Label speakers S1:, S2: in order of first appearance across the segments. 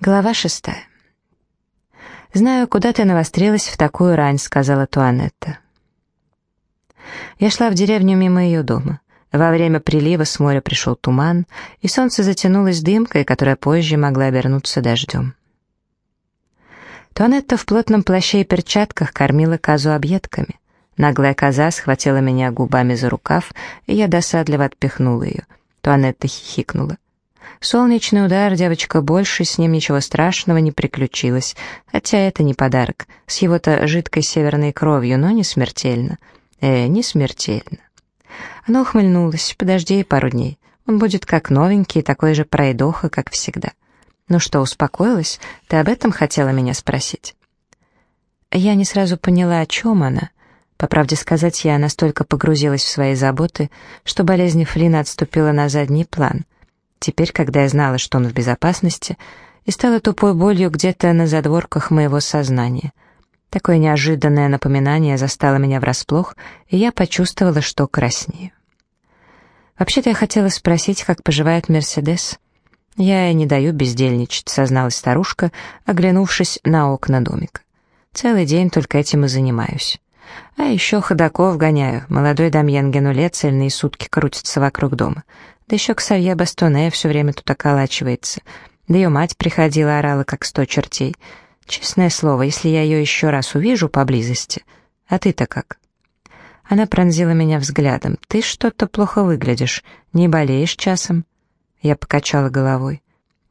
S1: Глава шестая. «Знаю, куда ты навострилась в такую рань», — сказала Туанетта. Я шла в деревню мимо ее дома. Во время прилива с моря пришел туман, и солнце затянулось дымкой, которая позже могла обернуться дождем. Туанетта в плотном плаще и перчатках кормила козу объедками. Наглая коза схватила меня губами за рукав, и я досадливо отпихнула ее. Туанетта хихикнула. Солнечный удар, девочка, больше с ним ничего страшного не приключилось, хотя это не подарок, с его-то жидкой северной кровью, но не смертельно. Э, не смертельно. Она ухмыльнулась, подожди пару дней, он будет как новенький, такой же пройдоха, как всегда. Ну что, успокоилась? Ты об этом хотела меня спросить? Я не сразу поняла, о чем она. По правде сказать, я настолько погрузилась в свои заботы, что болезнь Флина отступила на задний план — Теперь, когда я знала, что он в безопасности, и стала тупой болью где-то на задворках моего сознания. Такое неожиданное напоминание застало меня врасплох, и я почувствовала, что краснею. Вообще-то я хотела спросить, как поживает Мерседес. Я не даю бездельничать, созналась старушка, оглянувшись на окна домика. Целый день только этим и занимаюсь. А еще ходаков гоняю. Молодой Дамьен Генуле цельные сутки крутится вокруг дома. Да еще Ксавье Бастоне все время тут околачивается. Да ее мать приходила, орала, как сто чертей. Честное слово, если я ее еще раз увижу поблизости... А ты-то как?» Она пронзила меня взглядом. «Ты что-то плохо выглядишь. Не болеешь часом?» Я покачала головой.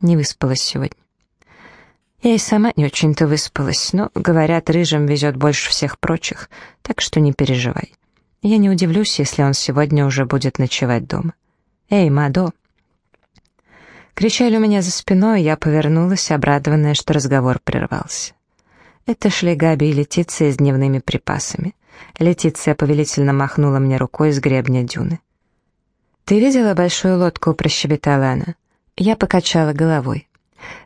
S1: Не выспалась сегодня. Я и сама не очень-то выспалась, но, говорят, рыжим везет больше всех прочих, так что не переживай. Я не удивлюсь, если он сегодня уже будет ночевать дома. «Эй, Мадо!» Кричали у меня за спиной, я повернулась, обрадованная, что разговор прервался. Это шли Габи и Летиция с дневными припасами. Летиция повелительно махнула мне рукой с гребня дюны. «Ты видела большую лодку?» — прощебетала она. Я покачала головой.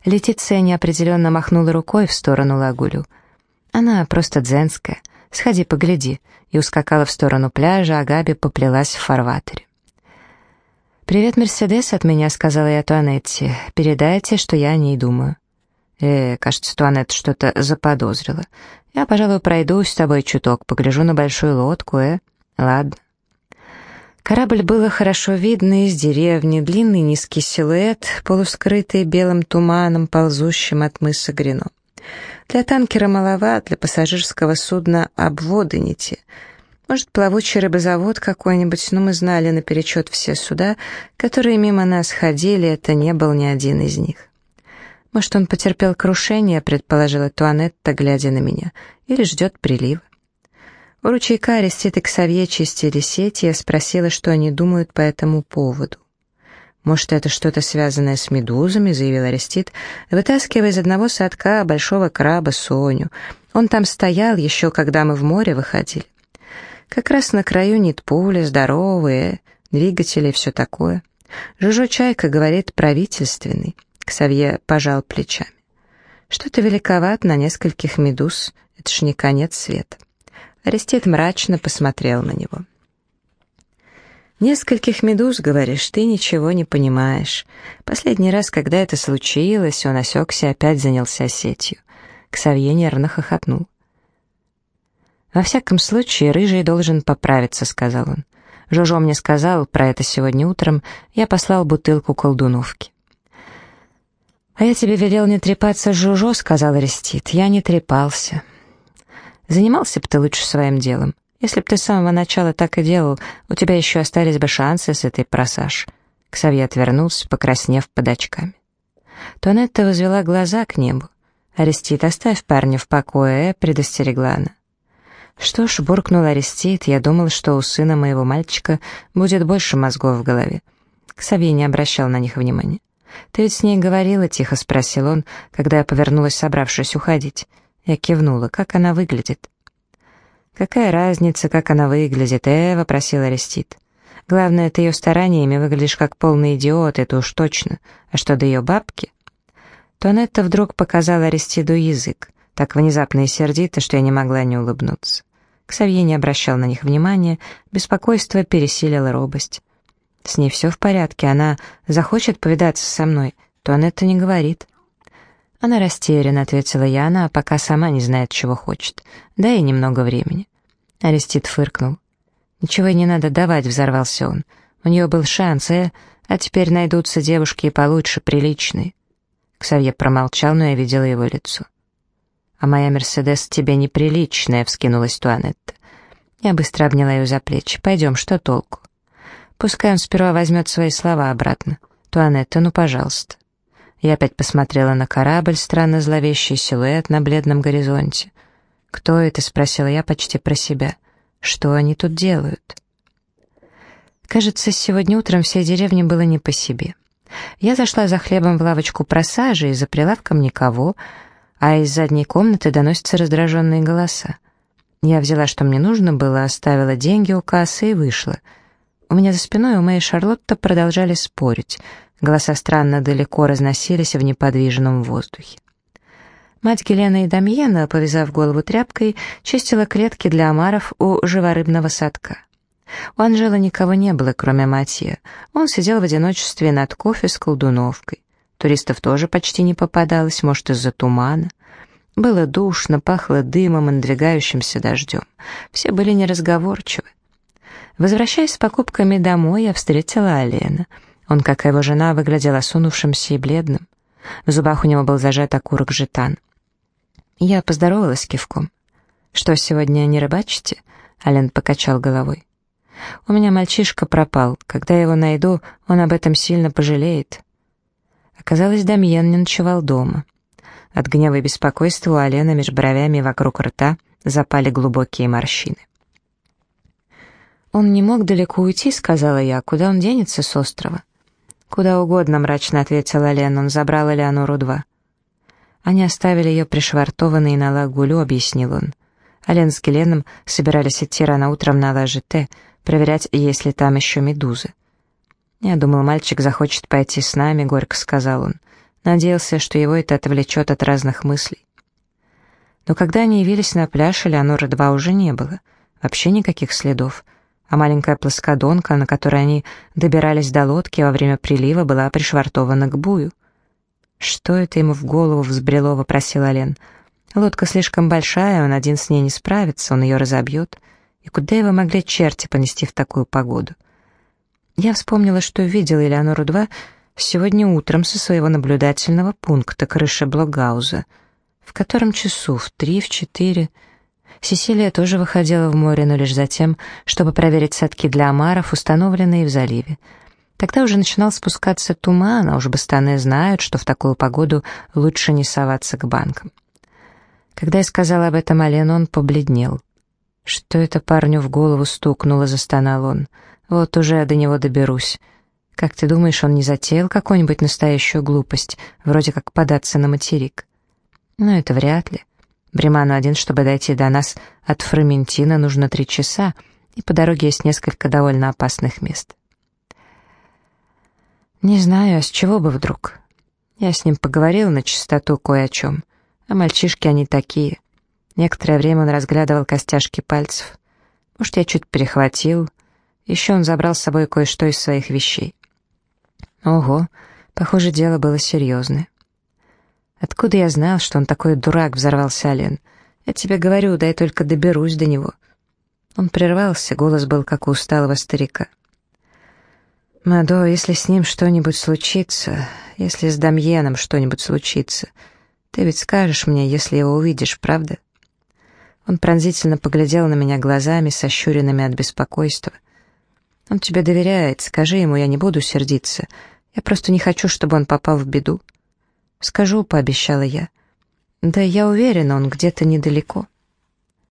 S1: Летиция неопределенно махнула рукой в сторону Лагулю. Она просто дзенская. Сходи, погляди. И ускакала в сторону пляжа, а Габи поплелась в фарватере. «Привет, Мерседес, от меня», — сказала я Туанетте. «Передайте, что я о ней думаю». Э, кажется, Туанетта что-то заподозрила. «Я, пожалуй, пройдусь с тобой чуток, погляжу на большую лодку, э? Ладно». Корабль было хорошо видно из деревни, длинный низкий силуэт, полускрытый белым туманом, ползущим от мыса Грино. Для танкера маловат, для пассажирского судна обводы не те — может, плавучий рыбозавод какой-нибудь, но мы знали наперечет все суда, которые мимо нас ходили, это не был ни один из них. Может, он потерпел крушение, предположила Туанетта, глядя на меня, или ждет прилив. У ручейка Арестит и Ксавье чистили сети, я спросила, что они думают по этому поводу. «Может, это что-то связанное с медузами?» — заявил Арестит, вытаскивая из одного садка большого краба Соню. «Он там стоял еще, когда мы в море выходили». Как раз на краю нет здоровые, двигатели и все такое. Жужо Чайка говорит правительственный. Ксавье пожал плечами. Что-то великоват на нескольких медуз, это ж не конец света. Арестит мрачно посмотрел на него. «Нескольких медуз, говоришь, ты ничего не понимаешь. Последний раз, когда это случилось, он осекся и опять занялся сетью». Ксавье нервно хохотнул. «Во всяком случае, рыжий должен поправиться», — сказал он. Жожо мне сказал про это сегодня утром, я послал бутылку колдуновки. «А я тебе велел не трепаться с Жужо», — сказал Арестит. «Я не трепался». «Занимался бы ты лучше своим делом. Если бы ты с самого начала так и делал, у тебя еще остались бы шансы с этой просаж». Ксавье отвернулся, покраснев под очками. Тонетта возвела глаза к небу. «Арестит, оставь парня в покое», — предостерегла она. Что ж, буркнул Арестит, я думал, что у сына моего мальчика будет больше мозгов в голове. Ксавье не обращал на них внимания. «Ты ведь с ней говорила?» — тихо спросил он, когда я повернулась, собравшись уходить. Я кивнула. «Как она выглядит?» «Какая разница, как она выглядит?» — э, вопросил Арестит. «Главное, ты ее стараниями выглядишь как полный идиот, это уж точно. А что до ее бабки?» Тонетта вдруг показала Аристиду язык, так внезапно и сердито, что я не могла не улыбнуться. Ксавье не обращал на них внимания, беспокойство пересилило робость. С ней все в порядке, она захочет повидаться со мной, то он это не говорит. Она растеряна, ответила Яна, а пока сама не знает, чего хочет. Да и немного времени. Арестит фыркнул. «Ничего не надо давать», — взорвался он. «У нее был шанс, э? А теперь найдутся девушки и получше, приличные». Ксавье промолчал, но я видела его лицо. «А моя Мерседес тебе неприличная», — вскинулась Туанетта. Я быстро обняла ее за плечи. «Пойдем, что толку?» Пускай он сперва возьмет свои слова обратно. Туанетта, ну, пожалуйста. Я опять посмотрела на корабль, странно зловещий силуэт на бледном горизонте. «Кто это?» — спросила я почти про себя. «Что они тут делают?» Кажется, сегодня утром всей деревне было не по себе. Я зашла за хлебом в лавочку просажи, и за прилавком никого, а из задней комнаты доносятся раздраженные голоса. Я взяла, что мне нужно было, оставила деньги у кассы и вышла. У меня за спиной у моей Шарлотта продолжали спорить — Голоса странно далеко разносились в неподвижном воздухе. Мать Гелена и Дамьена, повязав голову тряпкой, чистила клетки для омаров у живорыбного садка. У Анжелы никого не было, кроме Матье. Он сидел в одиночестве над кофе с колдуновкой. Туристов тоже почти не попадалось, может, из-за тумана. Было душно, пахло дымом и надвигающимся дождем. Все были неразговорчивы. Возвращаясь с покупками домой, я встретила Алена — он, как и его жена, выглядел осунувшимся и бледным. В зубах у него был зажат окурок жетан. Я поздоровалась кивком. «Что, сегодня не рыбачите?» Ален покачал головой. «У меня мальчишка пропал. Когда я его найду, он об этом сильно пожалеет». Оказалось, Дамьен не ночевал дома. От гнева и беспокойства у Алена между бровями и вокруг рта запали глубокие морщины. «Он не мог далеко уйти», — сказала я. «Куда он денется с острова?» «Куда угодно», — мрачно ответила Лен, — «он забрал Элеонору-2». Они оставили ее пришвартованной на лагулю, объяснил он. Ален с Геленом собирались идти рано утром на ЛЖТ, проверять, есть ли там еще медузы. «Я думал, мальчик захочет пойти с нами», — горько сказал он. Надеялся, что его это отвлечет от разных мыслей. Но когда они явились на пляж, Элеонора-2 уже не было. Вообще никаких следов — а маленькая плоскодонка, на которой они добирались до лодки во время прилива, была пришвартована к бую. «Что это ему в голову взбрело?» — вопросила Лен. «Лодка слишком большая, он один с ней не справится, он ее разобьет. И куда его могли черти понести в такую погоду?» Я вспомнила, что видела Элеонору-2 сегодня утром со своего наблюдательного пункта крыши Блогауза. В котором часу? В три, в четыре? Сесилия тоже выходила в море, но лишь за тем, чтобы проверить садки для омаров, установленные в заливе. Тогда уже начинал спускаться туман, а уж бастаны знают, что в такую погоду лучше не соваться к банкам. Когда я сказала об этом Алену, он побледнел. «Что это парню в голову стукнуло?» — застонал он. «Вот уже до него доберусь. Как ты думаешь, он не затеял какую-нибудь настоящую глупость, вроде как податься на материк?» «Ну, это вряд ли. Бреману один, чтобы дойти до нас от Фроментина, нужно три часа, и по дороге есть несколько довольно опасных мест. Не знаю, а с чего бы вдруг? Я с ним поговорил на чистоту кое о чем. А мальчишки они такие. Некоторое время он разглядывал костяшки пальцев. Может, я чуть перехватил. Еще он забрал с собой кое-что из своих вещей. Ого, похоже, дело было серьезное. «Откуда я знал, что он такой дурак?» — взорвался Ален. «Я тебе говорю, дай только доберусь до него». Он прервался, голос был как у усталого старика. «Мадо, если с ним что-нибудь случится, если с Дамьеном что-нибудь случится, ты ведь скажешь мне, если его увидишь, правда?» Он пронзительно поглядел на меня глазами, сощуренными от беспокойства. «Он тебе доверяет, скажи ему, я не буду сердиться. Я просто не хочу, чтобы он попал в беду». «Скажу», — пообещала я. «Да я уверена, он где-то недалеко».